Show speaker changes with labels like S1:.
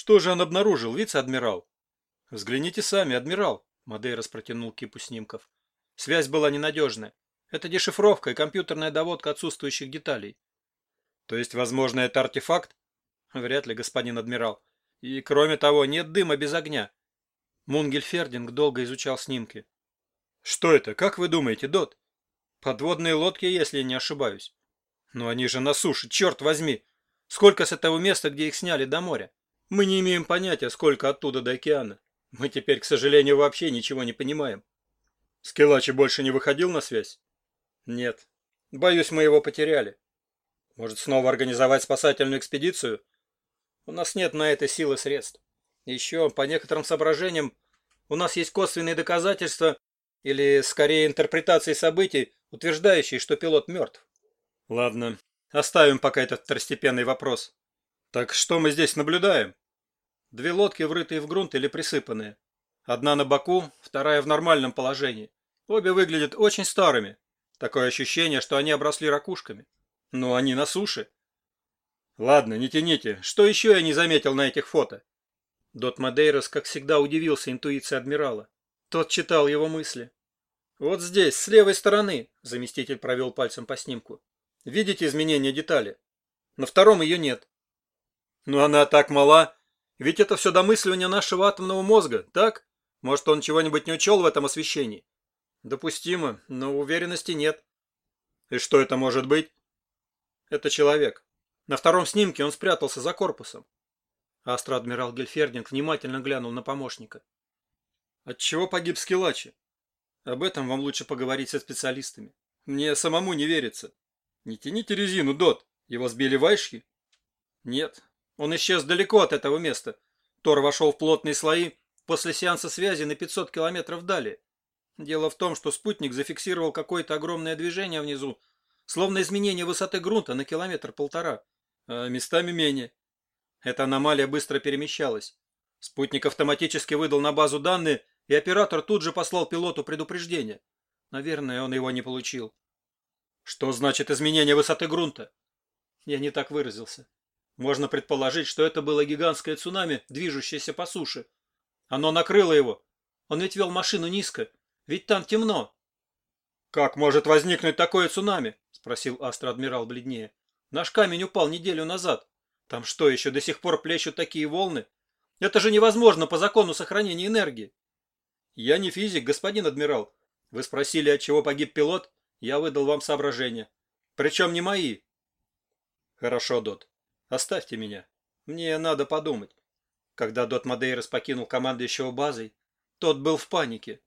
S1: Что же он обнаружил, вице-адмирал? Взгляните сами, адмирал. Мадейрос протянул кипу снимков. Связь была ненадежная. Это дешифровка и компьютерная доводка отсутствующих деталей. То есть, возможно, это артефакт? Вряд ли, господин адмирал. И, кроме того, нет дыма без огня. Мунгельфердинг долго изучал снимки. Что это? Как вы думаете, Дот? Подводные лодки, если не ошибаюсь. Но они же на суше, черт возьми! Сколько с этого места, где их сняли, до моря? Мы не имеем понятия, сколько оттуда до океана. Мы теперь, к сожалению, вообще ничего не понимаем. Скелачи больше не выходил на связь? Нет. Боюсь, мы его потеряли. Может, снова организовать спасательную экспедицию? У нас нет на это силы средств. Еще, по некоторым соображениям, у нас есть косвенные доказательства, или, скорее, интерпретации событий, утверждающие, что пилот мертв. Ладно, оставим пока этот второстепенный вопрос. Так что мы здесь наблюдаем? Две лодки, врытые в грунт или присыпанные. Одна на боку, вторая в нормальном положении. Обе выглядят очень старыми. Такое ощущение, что они обросли ракушками. Но они на суше. Ладно, не тяните. Что еще я не заметил на этих фото? Дот Мадейрос, как всегда, удивился интуиции адмирала. Тот читал его мысли. «Вот здесь, с левой стороны», — заместитель провел пальцем по снимку. «Видите изменение детали? На втором ее нет». «Но она так мала. Ведь это все домысливание нашего атомного мозга, так? Может, он чего-нибудь не учел в этом освещении?» «Допустимо, но уверенности нет». «И что это может быть?» «Это человек. На втором снимке он спрятался за корпусом». Астро-адмирал Гельфердинг внимательно глянул на помощника. Отчего погиб Скилачи? Об этом вам лучше поговорить со специалистами. Мне самому не верится. Не тяните резину, Дот. Его сбили вайшки? Нет. Он исчез далеко от этого места. Тор вошел в плотные слои после сеанса связи на 500 километров далее. Дело в том, что спутник зафиксировал какое-то огромное движение внизу, словно изменение высоты грунта на километр-полтора, а местами менее. Эта аномалия быстро перемещалась. Спутник автоматически выдал на базу данные и оператор тут же послал пилоту предупреждение. Наверное, он его не получил. Что значит изменение высоты грунта? Я не так выразился. Можно предположить, что это было гигантское цунами, движущееся по суше. Оно накрыло его. Он ведь вел машину низко, ведь там темно. «Как может возникнуть такое цунами?» – спросил астроадмирал бледнее. «Наш камень упал неделю назад. Там что, еще до сих пор плещут такие волны? Это же невозможно по закону сохранения энергии. «Я не физик, господин адмирал. Вы спросили, от чего погиб пилот? Я выдал вам соображения. Причем не мои». «Хорошо, Дот. Оставьте меня. Мне надо подумать». Когда Дот Мадейрос покинул командующего базой, тот был в панике.